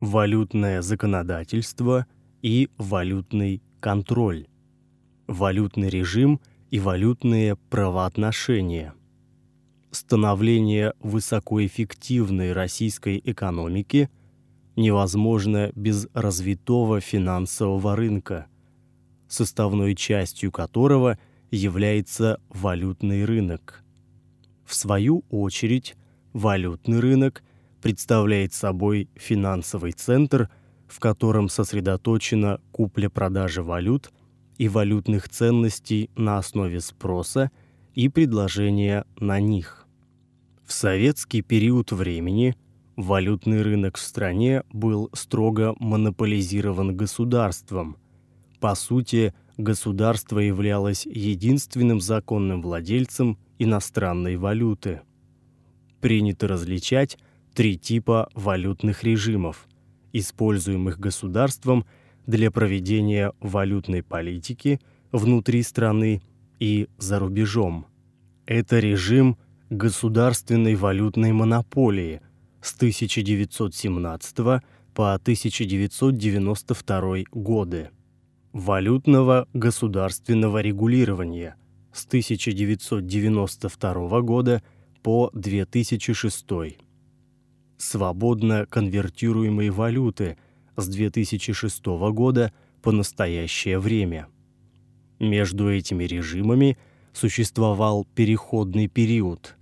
валютное законодательство и валютный контроль, валютный режим и валютные правоотношения, становление высокоэффективной российской экономики невозможно без развитого финансового рынка, составной частью которого является валютный рынок. В свою очередь, валютный рынок представляет собой финансовый центр, в котором сосредоточена купля-продажа валют и валютных ценностей на основе спроса и предложения на них. В советский период времени валютный рынок в стране был строго монополизирован государством. По сути, государство являлось единственным законным владельцем иностранной валюты. Принято различать три типа валютных режимов, используемых государством для проведения валютной политики внутри страны и за рубежом. Это режим государственной валютной монополии с 1917 по 1992 годы, валютного государственного регулирования с 1992 года по 2006 свободно конвертируемой валюты с 2006 года по настоящее время. Между этими режимами существовал переходный период.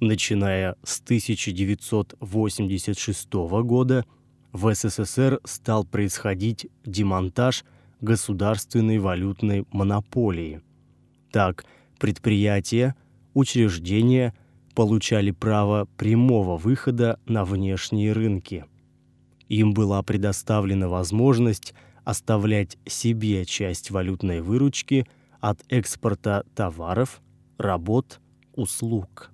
Начиная с 1986 года в СССР стал происходить демонтаж государственной валютной монополии. Так, предприятия, учреждения – получали право прямого выхода на внешние рынки. Им была предоставлена возможность оставлять себе часть валютной выручки от экспорта товаров, работ, услуг.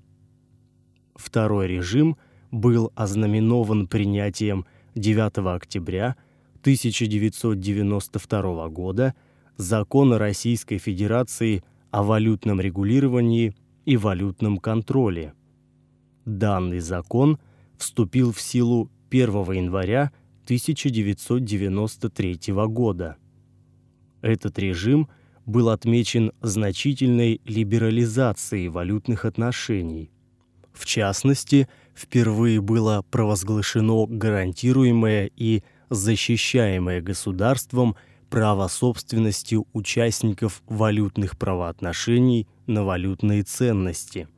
Второй режим был ознаменован принятием 9 октября 1992 года Закона Российской Федерации о валютном регулировании и валютном контроле. Данный закон вступил в силу 1 января 1993 года. Этот режим был отмечен значительной либерализацией валютных отношений. В частности, впервые было провозглашено гарантируемое и защищаемое государством право собственности участников валютных правоотношений на валютные ценности.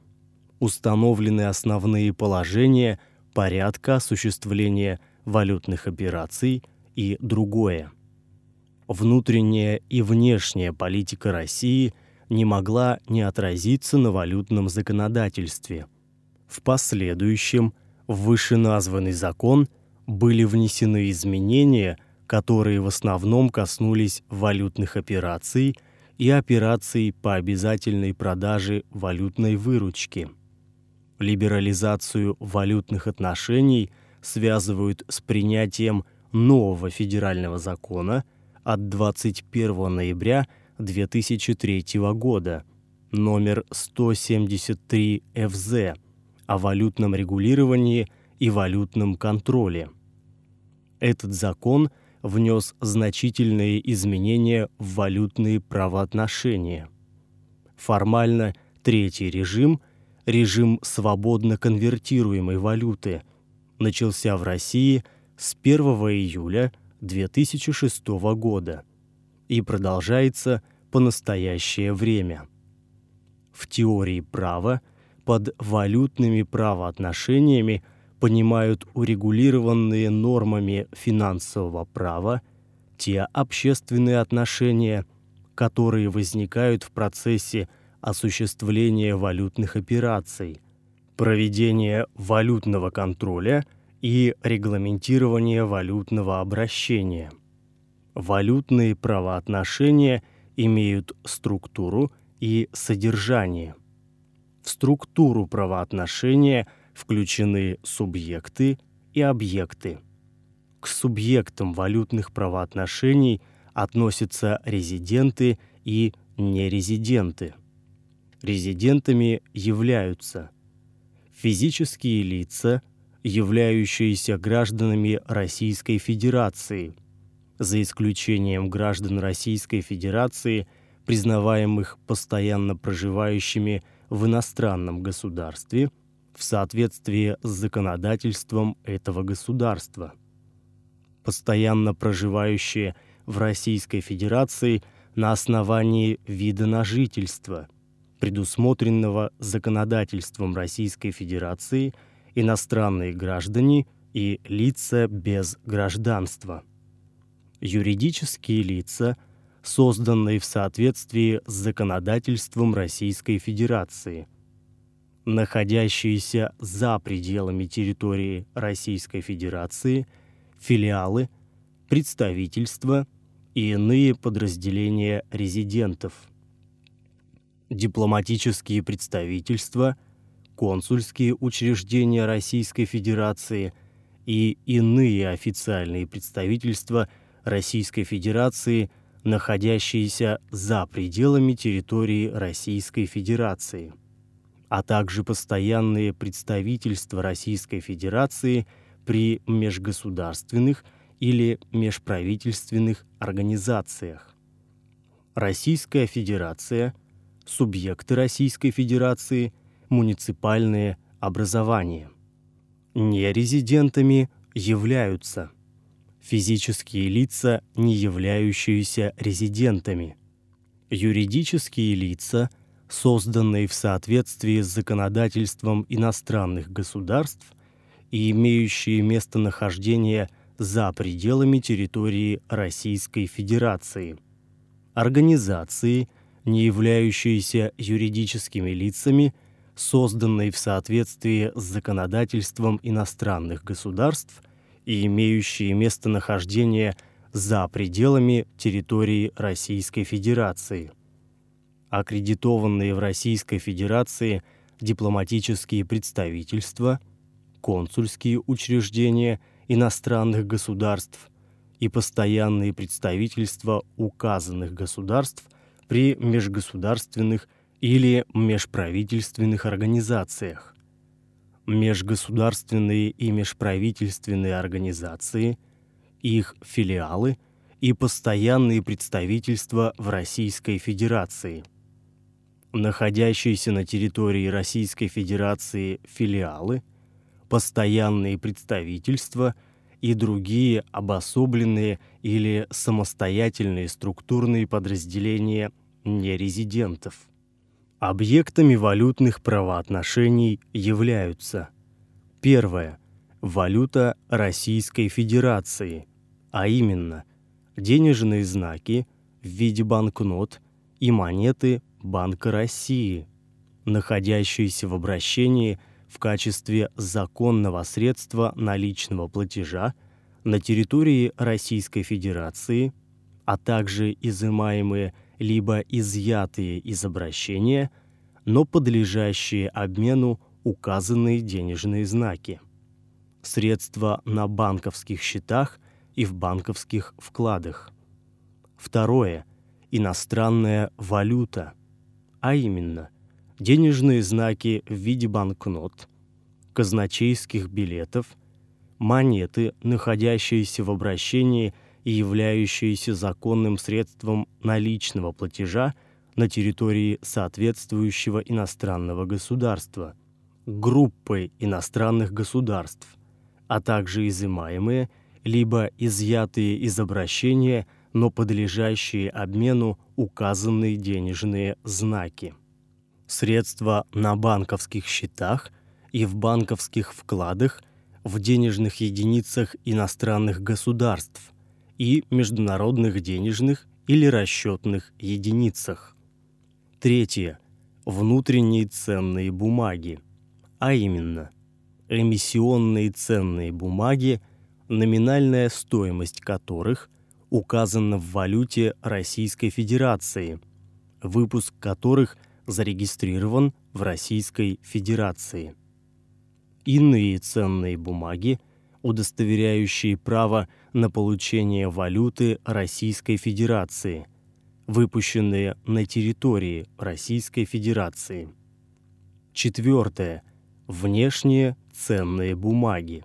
Установлены основные положения порядка осуществления валютных операций и другое. Внутренняя и внешняя политика России не могла не отразиться на валютном законодательстве. В последующем в вышеназванный закон были внесены изменения, которые в основном коснулись валютных операций – и операций по обязательной продаже валютной выручки. Либерализацию валютных отношений связывают с принятием нового федерального закона от 21 ноября 2003 года номер 173 ФЗ о валютном регулировании и валютном контроле. Этот закон – внес значительные изменения в валютные правоотношения. Формально третий режим, режим свободно конвертируемой валюты, начался в России с 1 июля 2006 года и продолжается по настоящее время. В теории права под валютными правоотношениями – понимают урегулированные нормами финансового права те общественные отношения, которые возникают в процессе осуществления валютных операций, проведения валютного контроля и регламентирования валютного обращения. Валютные правоотношения имеют структуру и содержание. В структуру правоотношения – включены субъекты и объекты. К субъектам валютных правоотношений относятся резиденты и нерезиденты. Резидентами являются физические лица, являющиеся гражданами Российской Федерации, за исключением граждан Российской Федерации, признаваемых постоянно проживающими в иностранном государстве в соответствии с законодательством этого государства. Постоянно проживающие в Российской Федерации на основании вида на жительство, предусмотренного законодательством Российской Федерации – иностранные граждане и лица без гражданства. Юридические лица, созданные в соответствии с законодательством Российской Федерации, находящиеся за пределами территории Российской Федерации, филиалы, представительства и иные подразделения резидентов. Дипломатические представительства – консульские учреждения Российской Федерации и иные официальные представительства Российской Федерации, находящиеся за пределами территории Российской Федерации, а также постоянные представительства Российской Федерации при межгосударственных или межправительственных организациях. Российская Федерация, субъекты Российской Федерации – муниципальные образования. Нерезидентами являются физические лица, не являющиеся резидентами, юридические лица, созданные в соответствии с законодательством иностранных государств и имеющие местонахождение за пределами территории Российской Федерации, организации, не являющиеся юридическими лицами – созданной в соответствии с законодательством иностранных государств и имеющие местонахождение за пределами территории Российской Федерации. Аккредитованные в Российской Федерации дипломатические представительства, консульские учреждения иностранных государств и постоянные представительства указанных государств при межгосударственных или межправительственных организациях. Межгосударственные и межправительственные организации, их филиалы и постоянные представительства в Российской Федерации. Находящиеся на территории Российской Федерации филиалы, постоянные представительства и другие обособленные или самостоятельные структурные подразделения нерезидентов. Объектами валютных правоотношений являются первое валюта Российской Федерации, а именно денежные знаки в виде банкнот и монеты Банка России, находящиеся в обращении в качестве законного средства наличного платежа на территории Российской Федерации, а также изымаемые либо изъятые из обращения, но подлежащие обмену указанные денежные знаки. Средства на банковских счетах и в банковских вкладах. Второе иностранная валюта, а именно денежные знаки в виде банкнот, казначейских билетов, монеты, находящиеся в обращении и являющиеся законным средством наличного платежа на территории соответствующего иностранного государства, группы иностранных государств, а также изымаемые либо изъятые из обращения, но подлежащие обмену указанные денежные знаки. Средства на банковских счетах и в банковских вкладах в денежных единицах иностранных государств – и международных денежных или расчетных единицах. Третье. Внутренние ценные бумаги, а именно эмиссионные ценные бумаги, номинальная стоимость которых указана в валюте Российской Федерации, выпуск которых зарегистрирован в Российской Федерации. Иные ценные бумаги, удостоверяющие право на получение валюты Российской Федерации, выпущенные на территории Российской Федерации. Четвертое. Внешние ценные бумаги.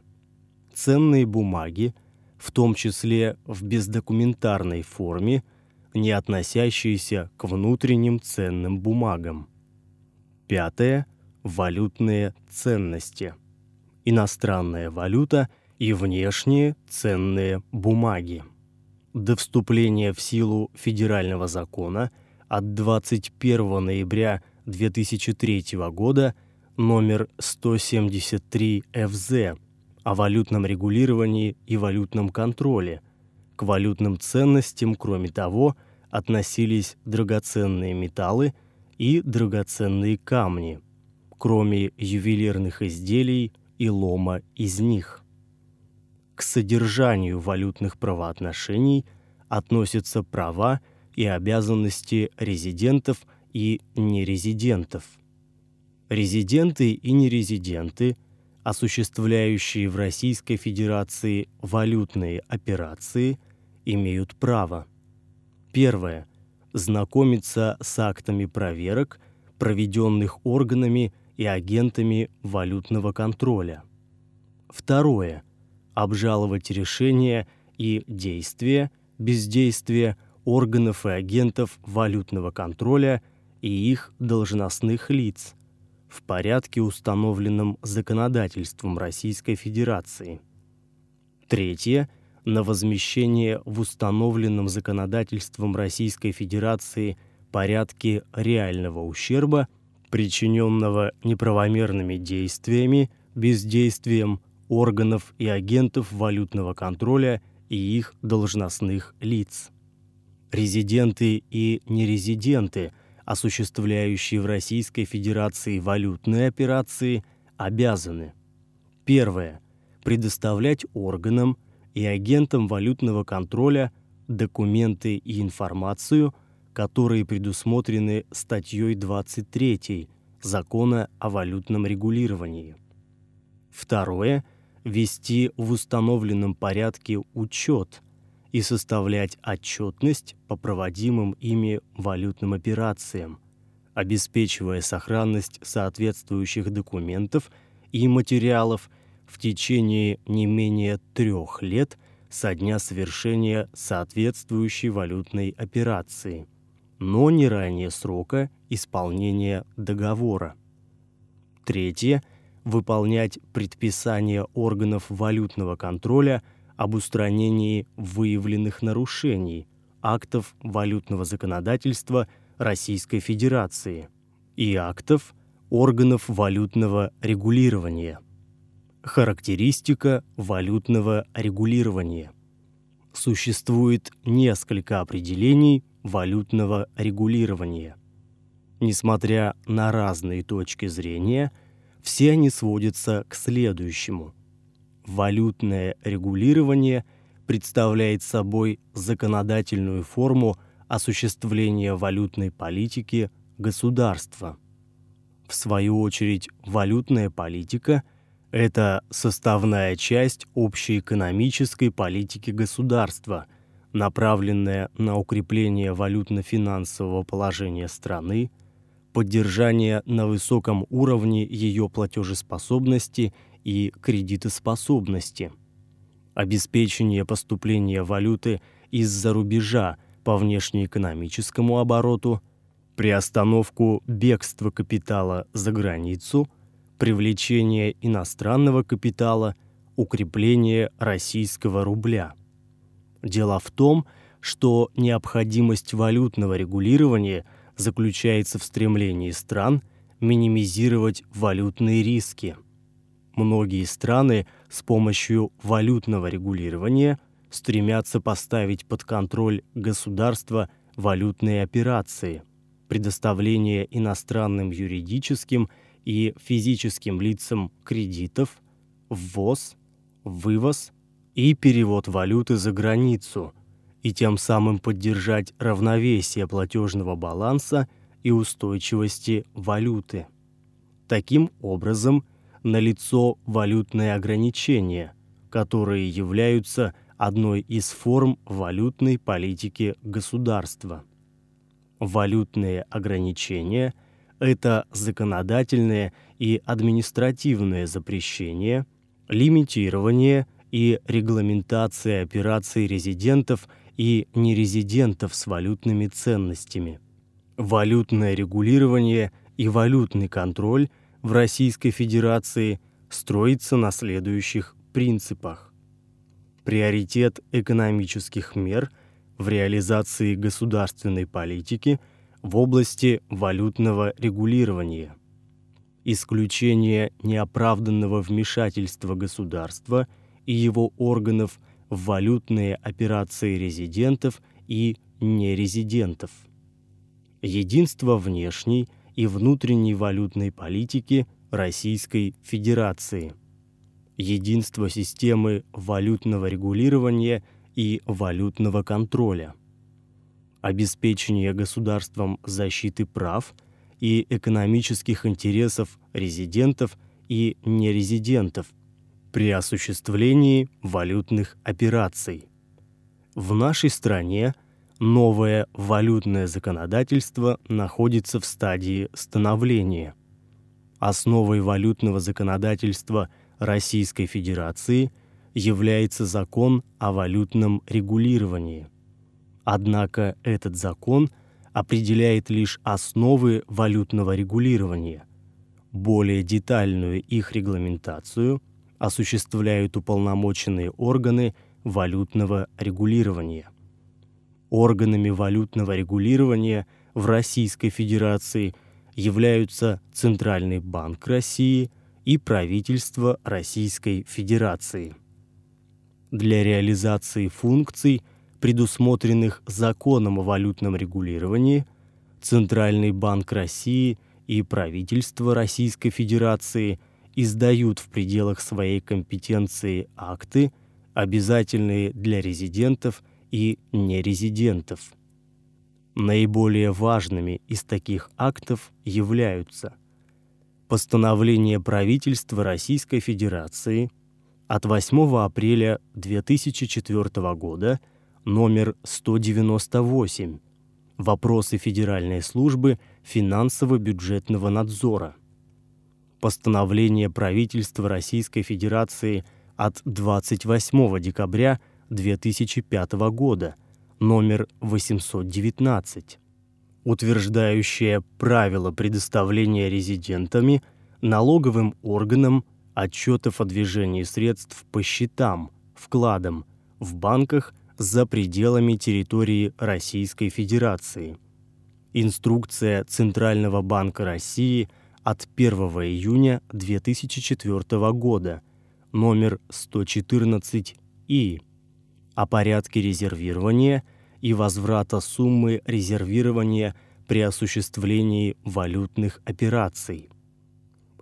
Ценные бумаги, в том числе в бездокументарной форме, не относящиеся к внутренним ценным бумагам. Пятое – валютные ценности. Иностранная валюта и внешние ценные бумаги. До вступления в силу федерального закона от 21 ноября 2003 года номер 173 ФЗ о валютном регулировании и валютном контроле. К валютным ценностям, кроме того, относились драгоценные металлы и драгоценные камни, кроме ювелирных изделий и лома из них. К содержанию валютных правоотношений относятся права и обязанности резидентов и нерезидентов. Резиденты и нерезиденты, осуществляющие в Российской Федерации валютные операции, имеют право. Первое знакомиться с актами проверок, проведенных органами и агентами валютного контроля. Второе обжаловать решения и действия, бездействия органов и агентов валютного контроля и их должностных лиц в порядке, установленном законодательством Российской Федерации. Третье на возмещение в установленном законодательством Российской Федерации порядке реального ущерба, причиненного неправомерными действиями, бездействием органов и агентов валютного контроля и их должностных лиц резиденты и нерезиденты, осуществляющие в Российской Федерации валютные операции, обязаны. Первое. Предоставлять органам и агентам валютного контроля документы и информацию, которые предусмотрены статьей 23 Закона о валютном регулировании. Второе. Вести в установленном порядке учет и составлять отчетность по проводимым ими валютным операциям, обеспечивая сохранность соответствующих документов и материалов в течение не менее трех лет со дня совершения соответствующей валютной операции, но не ранее срока исполнения договора. Третье выполнять предписания органов валютного контроля об устранении выявленных нарушений актов валютного законодательства Российской Федерации и актов органов валютного регулирования. Характеристика валютного регулирования. Существует несколько определений валютного регулирования. Несмотря на разные точки зрения, все они сводятся к следующему – валютное регулирование представляет собой законодательную форму осуществления валютной политики государства. В свою очередь, валютная политика – это составная часть общей экономической политики государства, направленная на укрепление валютно-финансового положения страны, поддержание на высоком уровне ее платежеспособности – и кредитоспособности, обеспечение поступления валюты из-за рубежа по внешнеэкономическому обороту, приостановку бегства капитала за границу, привлечение иностранного капитала, укрепление российского рубля. Дело в том, что необходимость валютного регулирования заключается в стремлении стран минимизировать валютные риски – Многие страны с помощью валютного регулирования стремятся поставить под контроль государства валютные операции, предоставление иностранным юридическим и физическим лицам кредитов, ввоз, вывоз и перевод валюты за границу, и тем самым поддержать равновесие платежного баланса и устойчивости валюты. Таким образом, налицо валютные ограничения, которые являются одной из форм валютной политики государства. Валютные ограничения – это законодательные и административное запрещение, лимитирование и регламентация операций резидентов и нерезидентов с валютными ценностями, валютное регулирование и валютный контроль в Российской Федерации строится на следующих принципах. Приоритет экономических мер в реализации государственной политики в области валютного регулирования. Исключение неоправданного вмешательства государства и его органов в валютные операции резидентов и нерезидентов. Единство внешней и внутренней валютной политики Российской Федерации – единство системы валютного регулирования и валютного контроля, обеспечение государством защиты прав и экономических интересов резидентов и нерезидентов при осуществлении валютных операций. В нашей стране новое валютное законодательство находится в стадии становления. Основой валютного законодательства – Российской Федерации является закон о валютном регулировании. Однако этот закон определяет лишь основы валютного регулирования. Более детальную их регламентацию осуществляют уполномоченные органы валютного регулирования. Органами валютного регулирования в Российской Федерации являются Центральный банк России – и правительство Российской Федерации. Для реализации функций, предусмотренных законом о валютном регулировании, Центральный банк России и правительство Российской Федерации издают в пределах своей компетенции акты, обязательные для резидентов и нерезидентов. Наиболее важными из таких актов являются – Постановление правительства Российской Федерации от 8 апреля 2004 года номер 198 Вопросы Федеральной службы финансово-бюджетного надзора. Постановление правительства Российской Федерации от 28 декабря 2005 года номер 819 утверждающее правила предоставления резидентами налоговым органам отчетов о движении средств по счетам, вкладам в банках за пределами территории Российской Федерации. Инструкция Центрального банка России от 1 июня 2004 года, номер 114 И, о порядке резервирования – и возврата суммы резервирования при осуществлении валютных операций.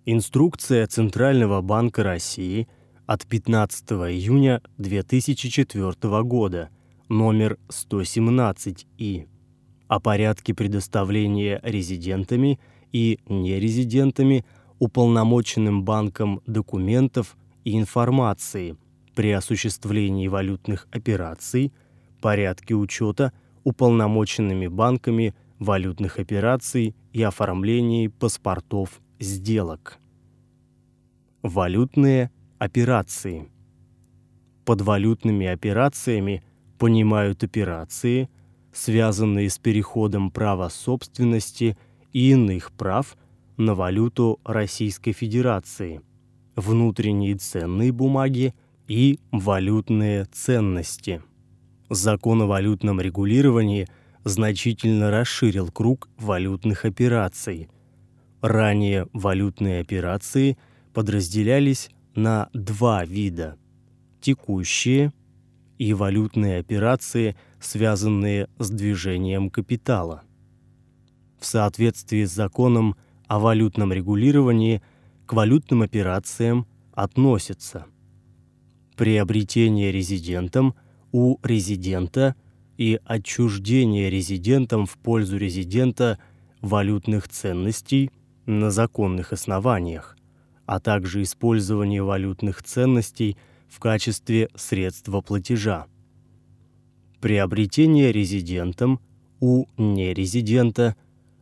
Инструкция Центрального банка России от 15 июня 2004 года, номер 117 И, о порядке предоставления резидентами и нерезидентами уполномоченным банком документов и информации при осуществлении валютных операций – порядке учета уполномоченными банками валютных операций и оформлении паспортов сделок. Валютные операции. Под валютными операциями понимают операции, связанные с переходом права собственности и иных прав на валюту Российской Федерации, внутренние ценные бумаги и валютные ценности. Закон о валютном регулировании значительно расширил круг валютных операций. Ранее валютные операции подразделялись на два вида: текущие и валютные операции, связанные с движением капитала. В соответствии с законом о валютном регулировании к валютным операциям относятся приобретение резидентом – у резидента и отчуждение резидентом в пользу резидента валютных ценностей на законных основаниях, а также использование валютных ценностей в качестве средства платежа. Приобретение резидентом у нерезидента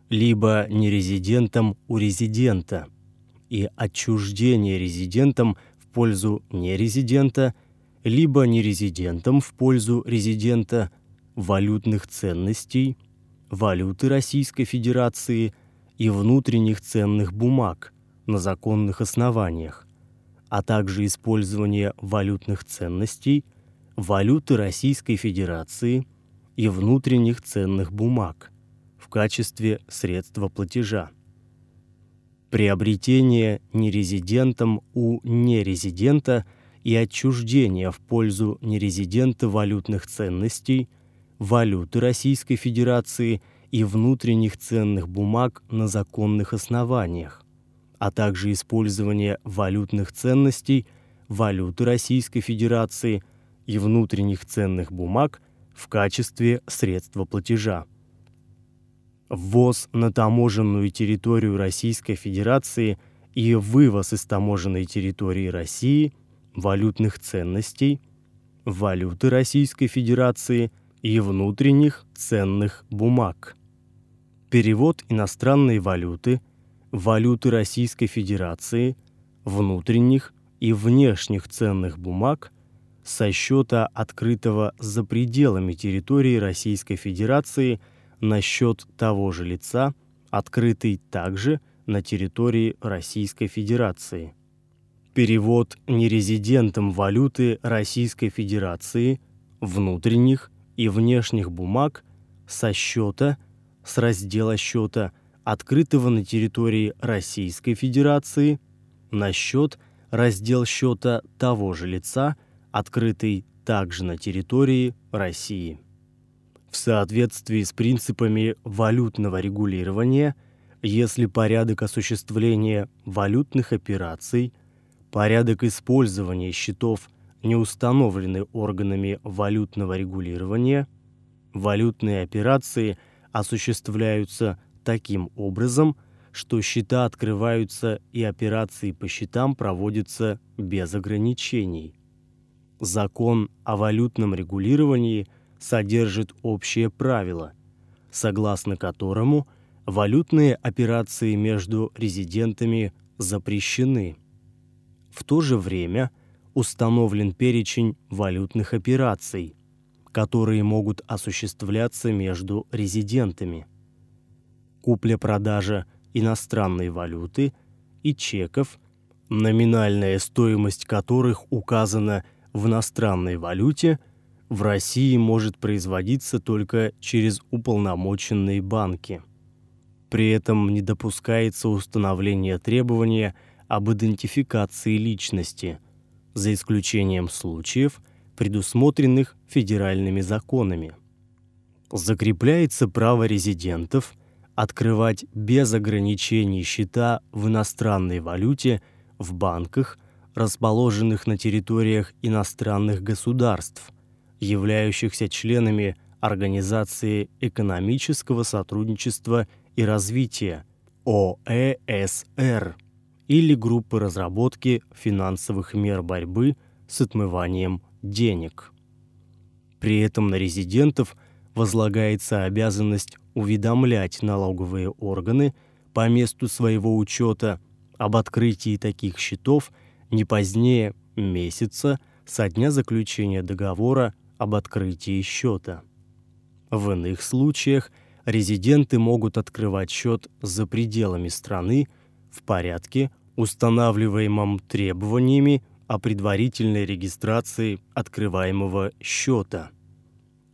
либо нерезидентом у резидента и отчуждение резидентом пользу нерезидента, либо нерезидентом в пользу резидента валютных ценностей, валюты Российской Федерации и внутренних ценных бумаг на законных основаниях, а также использование валютных ценностей, валюты Российской Федерации и внутренних ценных бумаг в качестве средства платежа. Приобретение нерезидентом у нерезидента и отчуждение в пользу нерезидента валютных ценностей, валюты Российской Федерации и внутренних ценных бумаг на законных основаниях, а также использование валютных ценностей, валюты Российской Федерации и внутренних ценных бумаг в качестве средства платежа. Ввоз на таможенную территорию Российской Федерации и вывоз из таможенной территории России валютных ценностей, валюты Российской Федерации и внутренних ценных бумаг. Перевод иностранной валюты, валюты Российской Федерации, внутренних и внешних ценных бумаг со счета, открытого за пределами территории Российской Федерации – на счет того же лица, открытый также на территории Российской Федерации. Перевод нерезидентам валюты Российской Федерации, внутренних и внешних бумаг со счета, с раздела счета, открытого на территории Российской Федерации, на счет, раздел счета того же лица, открытый также на территории России в соответствии с принципами валютного регулирования, если порядок осуществления валютных операций, порядок использования счетов не установлены органами валютного регулирования, валютные операции осуществляются таким образом, что счета открываются и операции по счетам проводятся без ограничений. Закон о валютном регулировании – содержит общее правило, согласно которому валютные операции между резидентами запрещены. В то же время установлен перечень валютных операций, которые могут осуществляться между резидентами. Купля-продажа иностранной валюты и чеков, номинальная стоимость которых указана в иностранной валюте – в России может производиться только через уполномоченные банки. При этом не допускается установление требования об идентификации личности, за исключением случаев, предусмотренных федеральными законами. Закрепляется право резидентов открывать без ограничений счета в иностранной валюте в банках, расположенных на территориях иностранных государств – являющихся членами Организации экономического сотрудничества и развития ОЭСР или группы разработки финансовых мер борьбы с отмыванием денег. При этом на резидентов возлагается обязанность уведомлять налоговые органы по месту своего учета об открытии таких счетов не позднее месяца со дня заключения договора об открытии счета. В иных случаях резиденты могут открывать счет за пределами страны в порядке, устанавливаемом требованиями о предварительной регистрации открываемого счета.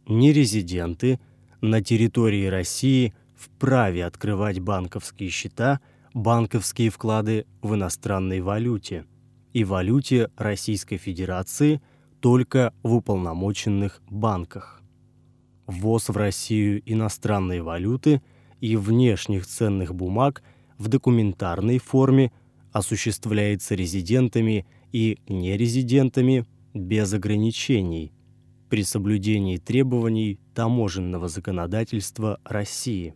Нерезиденты на территории России вправе открывать банковские счета, банковские вклады в иностранной валюте и валюте Российской Федерации – только в уполномоченных банках. Ввоз в Россию иностранной валюты и внешних ценных бумаг в документарной форме осуществляется резидентами и нерезидентами без ограничений при соблюдении требований таможенного законодательства России.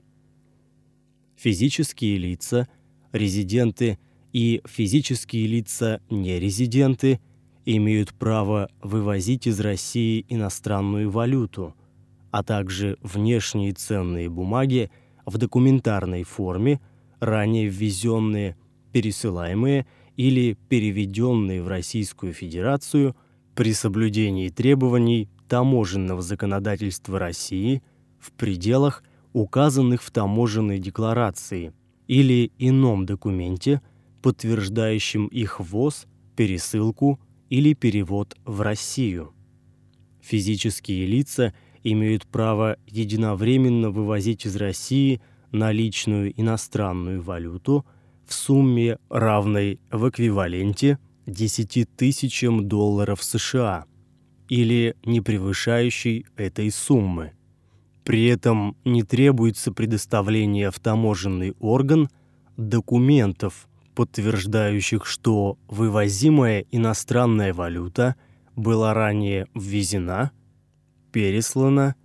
Физические лица, резиденты и физические лица нерезиденты – имеют право вывозить из России иностранную валюту, а также внешние ценные бумаги в документарной форме, ранее ввезенные пересылаемые или переведенные в Российскую Федерацию при соблюдении требований таможенного законодательства России в пределах, указанных в таможенной декларации или ином документе, подтверждающем их ввоз, пересылку или перевод в Россию. Физические лица имеют право единовременно вывозить из России наличную иностранную валюту в сумме, равной в эквиваленте 10 тысячам долларов США или не превышающей этой суммы. При этом не требуется предоставление в таможенный орган документов, подтверждающих, что вывозимая иностранная валюта была ранее ввезена, переслана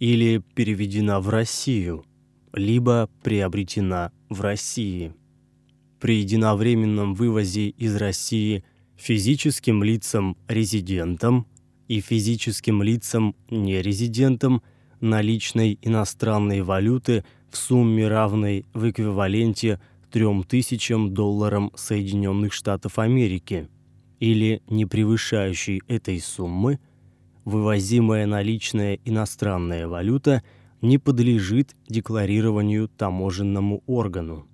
или переведена в Россию, либо приобретена в России. При единовременном вывозе из России физическим лицам-резидентам и физическим лицам-нерезидентам наличной иностранной валюты в сумме равной в эквиваленте – тысячам долларам Соединенных Штатов Америки или не превышающей этой суммы, вывозимая наличная иностранная валюта не подлежит декларированию таможенному органу.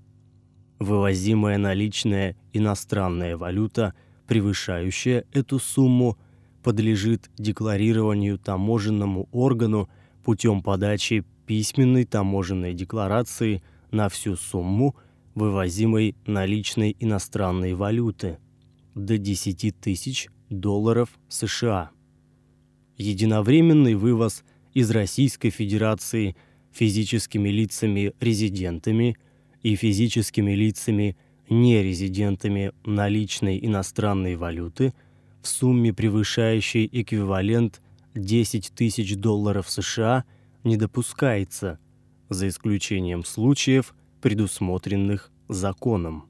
Вывозимая наличная иностранная валюта, превышающая эту сумму, подлежит декларированию таможенному органу путем подачи письменной таможенной декларации на всю сумму – вывозимой наличной иностранной валюты до 10 тысяч долларов США. Единовременный вывоз из Российской Федерации физическими лицами-резидентами и физическими лицами нерезидентами наличной иностранной валюты в сумме превышающей эквивалент 10 тысяч долларов США не допускается, за исключением случаев, предусмотренных законом.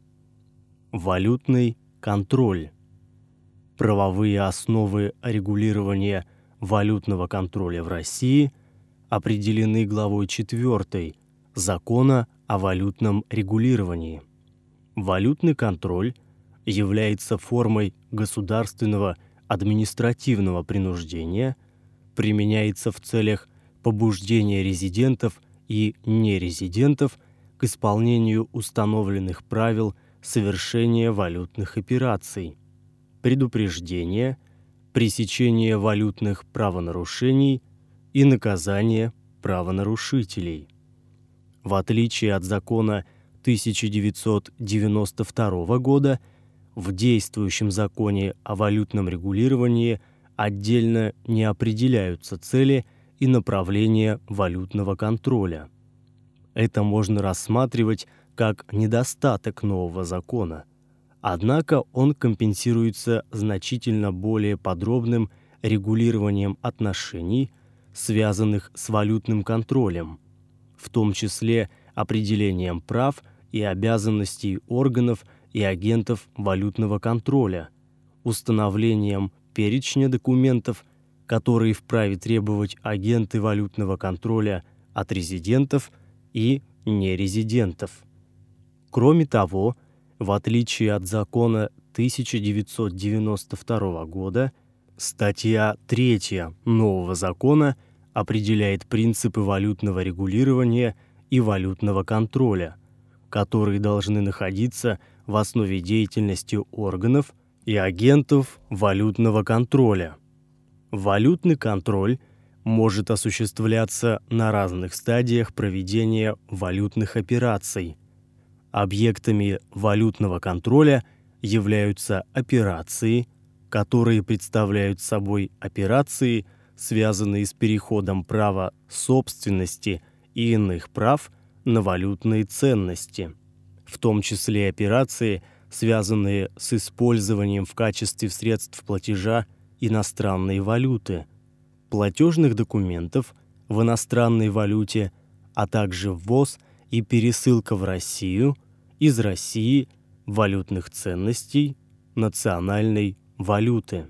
Валютный контроль. Правовые основы регулирования валютного контроля в России определены главой 4 Закона о валютном регулировании. Валютный контроль является формой государственного административного принуждения, применяется в целях побуждения резидентов и нерезидентов – к исполнению установленных правил совершения валютных операций, предупреждения, пресечения валютных правонарушений и наказания правонарушителей. В отличие от закона 1992 года, в действующем законе о валютном регулировании отдельно не определяются цели и направления валютного контроля – это можно рассматривать как недостаток нового закона. Однако он компенсируется значительно более подробным регулированием отношений, связанных с валютным контролем, в том числе определением прав и обязанностей органов и агентов валютного контроля, установлением перечня документов, которые вправе требовать агенты валютного контроля от резидентов и нерезидентов. Кроме того, в отличие от закона 1992 года, статья 3 нового закона определяет принципы валютного регулирования и валютного контроля, которые должны находиться в основе деятельности органов и агентов валютного контроля. Валютный контроль – может осуществляться на разных стадиях проведения валютных операций. Объектами валютного контроля являются операции, которые представляют собой операции, связанные с переходом права собственности и иных прав на валютные ценности, в том числе операции, связанные с использованием в качестве средств платежа иностранной валюты – платежных документов в иностранной валюте, а также ввоз и пересылка в Россию из России валютных ценностей национальной валюты.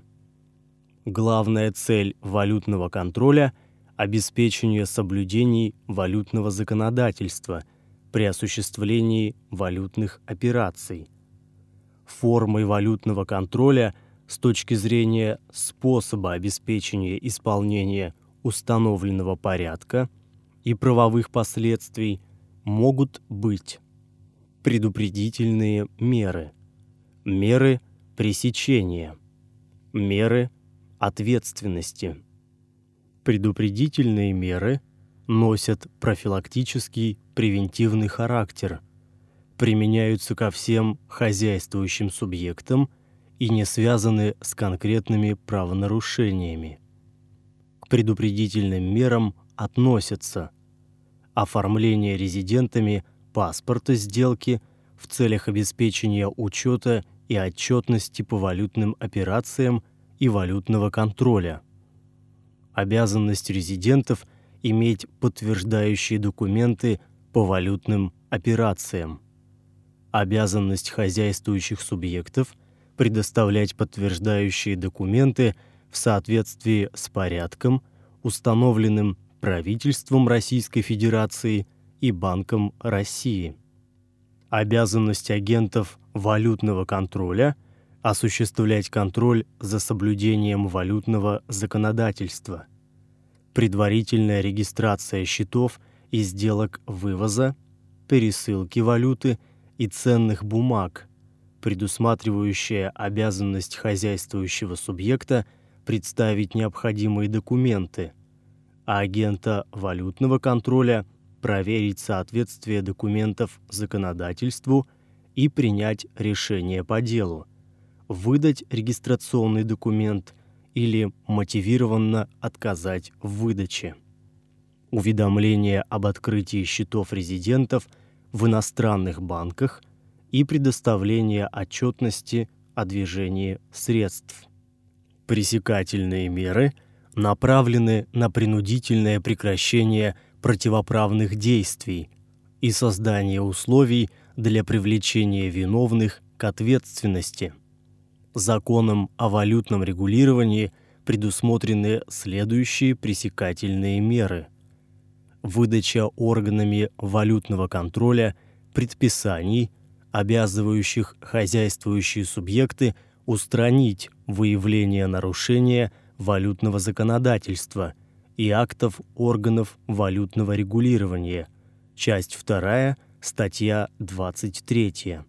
Главная цель валютного контроля – обеспечение соблюдений валютного законодательства при осуществлении валютных операций. формой валютного контроля с точки зрения способа обеспечения исполнения установленного порядка и правовых последствий могут быть предупредительные меры, меры пресечения, меры ответственности. Предупредительные меры носят профилактический превентивный характер, применяются ко всем хозяйствующим субъектам и не связаны с конкретными правонарушениями. К предупредительным мерам относятся оформление резидентами паспорта сделки в целях обеспечения учета и отчетности по валютным операциям и валютного контроля. Обязанность резидентов иметь подтверждающие документы по валютным операциям. Обязанность хозяйствующих субъектов предоставлять подтверждающие документы в соответствии с порядком, установленным правительством Российской Федерации и Банком России. Обязанность агентов валютного контроля осуществлять контроль за соблюдением валютного законодательства. Предварительная регистрация счетов и сделок вывоза, пересылки валюты и ценных бумаг, предусматривающая обязанность хозяйствующего субъекта представить необходимые документы, а агента валютного контроля проверить соответствие документов законодательству и принять решение по делу, выдать регистрационный документ или мотивированно отказать в выдаче. Уведомление об открытии счетов резидентов в иностранных банках и предоставление отчетности о движении средств. Пресекательные меры направлены на принудительное прекращение противоправных действий и создание условий для привлечения виновных к ответственности. Законом о валютном регулировании предусмотрены следующие пресекательные меры: выдача органами валютного контроля предписаний, обязывающих хозяйствующие субъекты устранить выявление нарушения валютного законодательства и актов органов валютного регулирования. Часть 2, статья 23.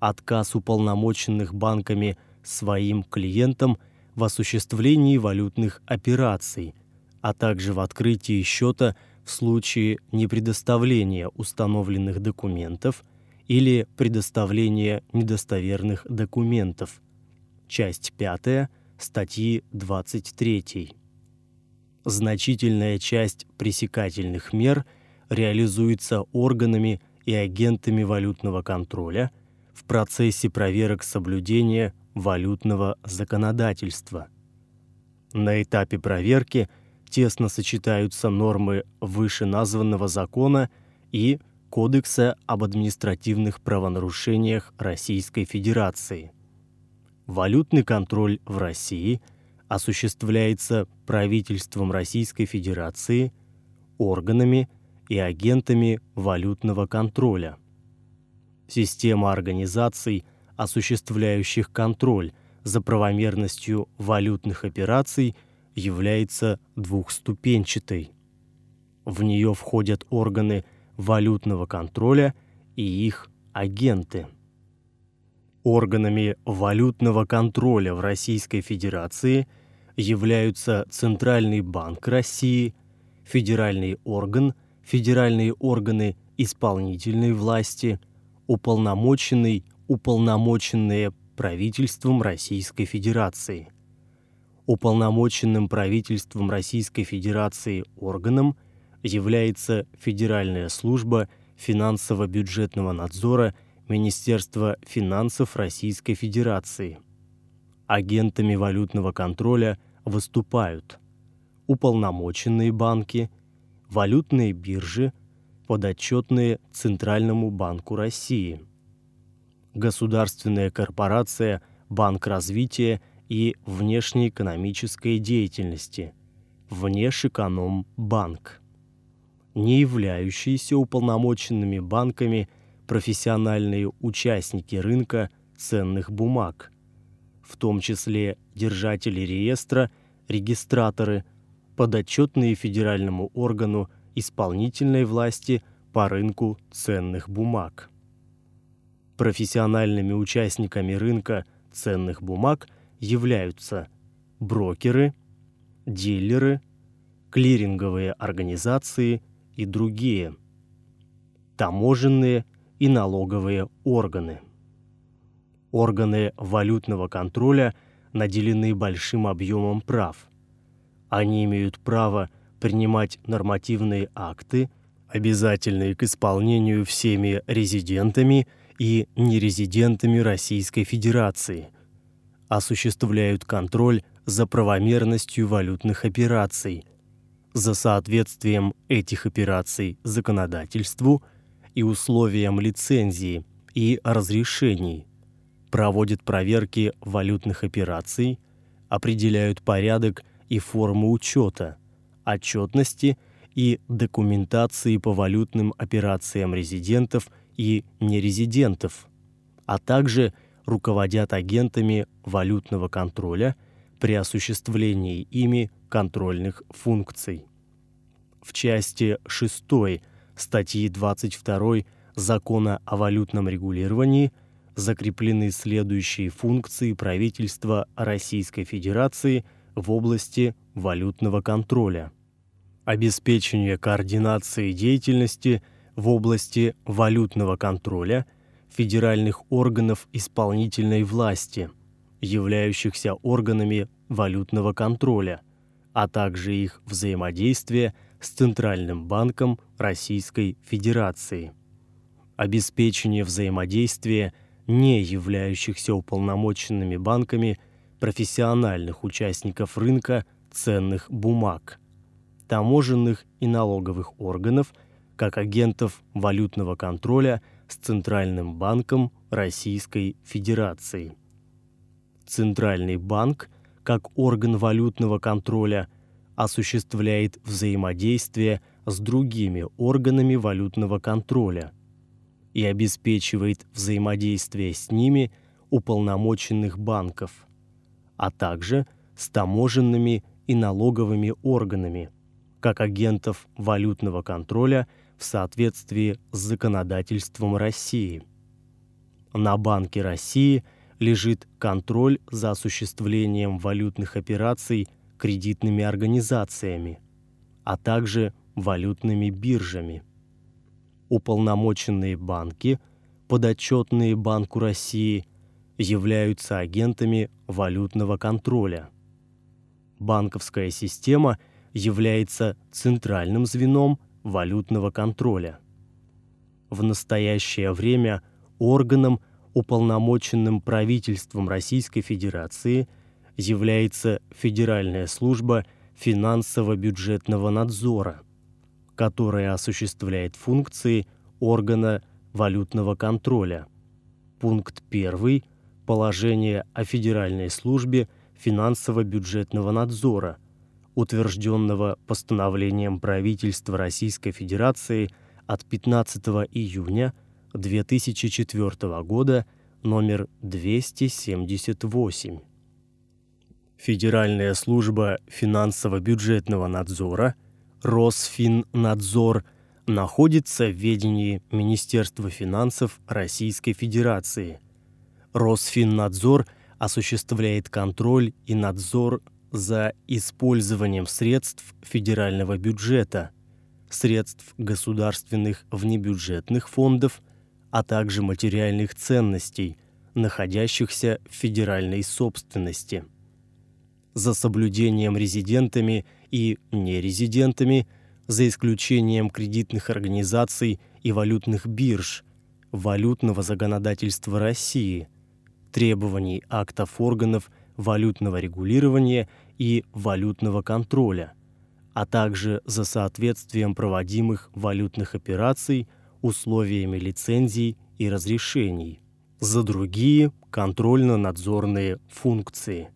Отказ уполномоченных банками своим клиентам в осуществлении валютных операций, а также в открытии счета в случае непредоставления установленных документов или предоставления недостоверных документов. Часть 5 статьи 23 значительная часть пресекательных мер реализуется органами и агентами валютного контроля в процессе проверок соблюдения валютного законодательства. На этапе проверки тесно сочетаются нормы вышеназванного закона и Кодекса об административных правонарушениях Российской Федерации. Валютный контроль в России – осуществляется правительством Российской Федерации, органами и агентами валютного контроля. Система организаций, осуществляющих контроль за правомерностью валютных операций, является двухступенчатой. В нее входят органы валютного контроля и их агенты. Органами валютного контроля в Российской Федерации являются Центральный банк России, федеральный орган, федеральные органы исполнительной власти, уполномоченный, уполномоченные правительством Российской Федерации. Уполномоченным правительством Российской Федерации органом является Федеральная служба финансово-бюджетного надзора Министерства финансов Российской Федерации. Агентами валютного контроля выступают уполномоченные банки, валютные биржи, подотчетные Центральному банку России, государственная корпорация Банк развития и внешнеэкономической деятельности, Внешэкономбанк, не являющиеся уполномоченными банками профессиональные участники рынка ценных бумаг, в том числе держатели реестра, регистраторы, подотчетные федеральному органу исполнительной власти по рынку ценных бумаг. Профессиональными участниками рынка ценных бумаг являются брокеры, дилеры, клиринговые организации и другие, таможенные и налоговые органы. Органы валютного контроля наделены большим объемом прав. Они имеют право принимать нормативные акты, обязательные к исполнению всеми резидентами и нерезидентами Российской Федерации, осуществляют контроль за правомерностью валютных операций, за соответствием этих операций законодательству и условиям лицензии и разрешений, проводят проверки валютных операций, определяют порядок и форму учета, отчетности и документации по валютным операциям резидентов и нерезидентов, а также руководят агентами валютного контроля при осуществлении ими контрольных функций. В части 6 статьи 22 Закона о валютном регулировании закреплены следующие функции правительства Российской Федерации в области валютного контроля. Обеспечение координации деятельности в области валютного контроля федеральных органов исполнительной власти, являющихся органами валютного контроля, а также их взаимодействие с Центральным банком Российской Федерации. Обеспечение взаимодействия не являющихся уполномоченными банками профессиональных участников рынка ценных бумаг, таможенных и налоговых органов, как агентов валютного контроля с Центральным банком Российской Федерации. Центральный банк, как орган валютного контроля, осуществляет взаимодействие с другими органами валютного контроля и обеспечивает взаимодействие с ними уполномоченных банков, а также с таможенными и налоговыми органами, как агентов валютного контроля в соответствии с законодательством России. На Банке России лежит контроль за осуществлением валютных операций кредитными организациями, а также валютными биржами. Уполномоченные банки, подотчетные Банку России, являются агентами валютного контроля. Банковская система является центральным звеном валютного контроля. В настоящее время органом, уполномоченным правительством Российской Федерации – является Федеральная служба финансово-бюджетного надзора, которая осуществляет функции органа валютного контроля. Пункт 1. Положение о Федеральной службе финансово-бюджетного надзора, утвержденного постановлением правительства Российской Федерации от 15 июня 2004 года номер 278. Федеральная служба финансово-бюджетного надзора, Росфиннадзор, находится в ведении Министерства финансов Российской Федерации. Росфиннадзор осуществляет контроль и надзор за использованием средств федерального бюджета, средств государственных внебюджетных фондов, а также материальных ценностей, находящихся в федеральной собственности. За соблюдением резидентами и нерезидентами, за исключением кредитных организаций и валютных бирж, валютного законодательства России, требований актов органов валютного регулирования и валютного контроля, а также за соответствием проводимых валютных операций условиями лицензий и разрешений, за другие контрольно-надзорные функции.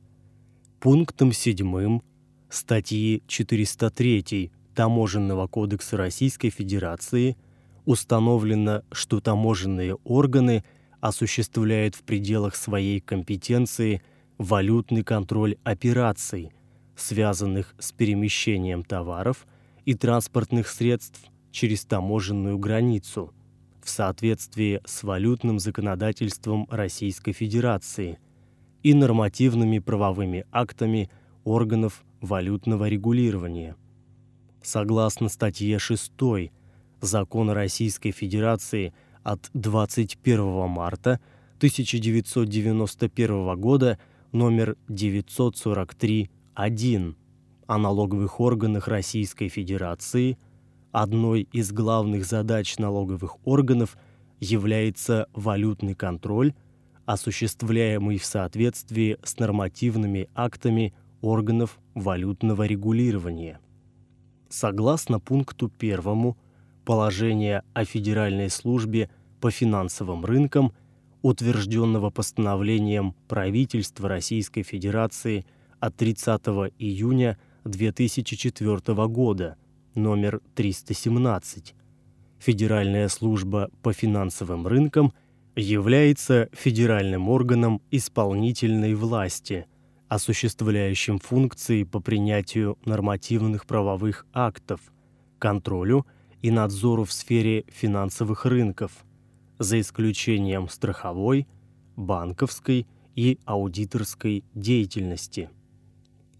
Пунктом 7 статьи 403 Таможенного кодекса Российской Федерации установлено, что таможенные органы осуществляют в пределах своей компетенции валютный контроль операций, связанных с перемещением товаров и транспортных средств через таможенную границу в соответствии с валютным законодательством Российской Федерации и нормативными правовыми актами органов валютного регулирования. Согласно статье 6 Закона Российской Федерации от 21 марта 1991 года номер 943-1 о налоговых органах Российской Федерации, одной из главных задач налоговых органов является валютный контроль, осуществляемый в соответствии с нормативными актами органов валютного регулирования. Согласно пункту первому положения о Федеральной службе по финансовым рынкам, утвержденного постановлением правительства Российской Федерации от 30 июня 2004 года, номер 317. Федеральная служба по финансовым рынкам является федеральным органом исполнительной власти, осуществляющим функции по принятию нормативных правовых актов, контролю и надзору в сфере финансовых рынков, за исключением страховой, банковской и аудиторской деятельности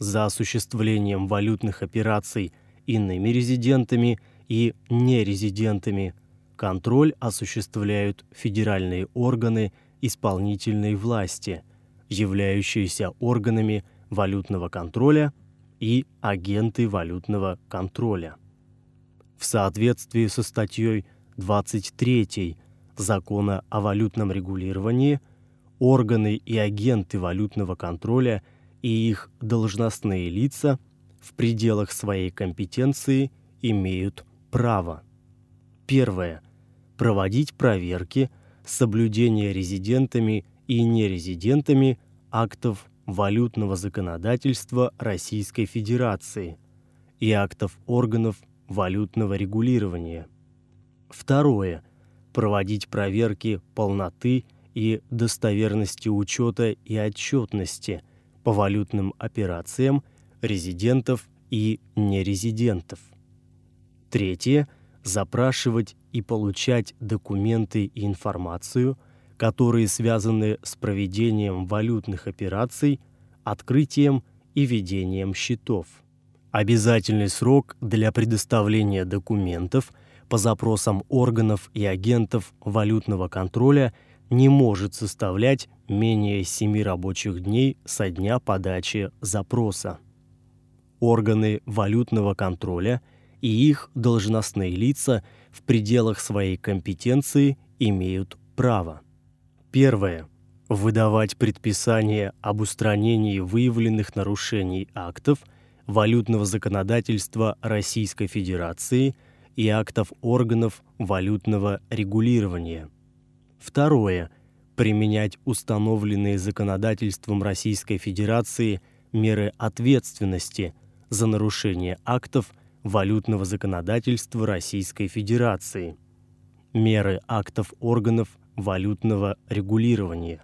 за осуществлением валютных операций иными резидентами и нерезидентами контроль осуществляют федеральные органы исполнительной власти, являющиеся органами валютного контроля и агенты валютного контроля. В соответствии со статьей 23 Закона о валютном регулировании органы и агенты валютного контроля – и их должностные лица в пределах своей компетенции имеют право. Первое. Проводить проверки соблюдения резидентами и нерезидентами актов валютного законодательства Российской Федерации и актов органов валютного регулирования. Второе. Проводить проверки полноты и достоверности учета и отчетности – по валютным операциям резидентов и нерезидентов. Третье запрашивать и получать документы и информацию, которые связаны с проведением валютных операций, открытием и ведением счетов. Обязательный срок для предоставления документов по запросам органов и агентов валютного контроля не может составлять менее 7 рабочих дней со дня подачи запроса. Органы валютного контроля и их должностные лица в пределах своей компетенции имеют право. Первое. Выдавать предписание об устранении выявленных нарушений актов валютного законодательства Российской Федерации и актов органов валютного регулирования. Второе применять установленные законодательством Российской Федерации меры ответственности за нарушение актов валютного законодательства Российской Федерации, меры актов органов валютного регулирования.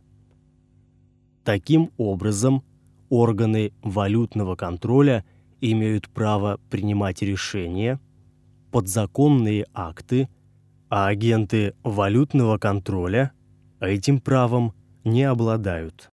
Таким образом, органы валютного контроля имеют право принимать решения, подзаконные акты, а агенты валютного контроля – этим правом не обладают.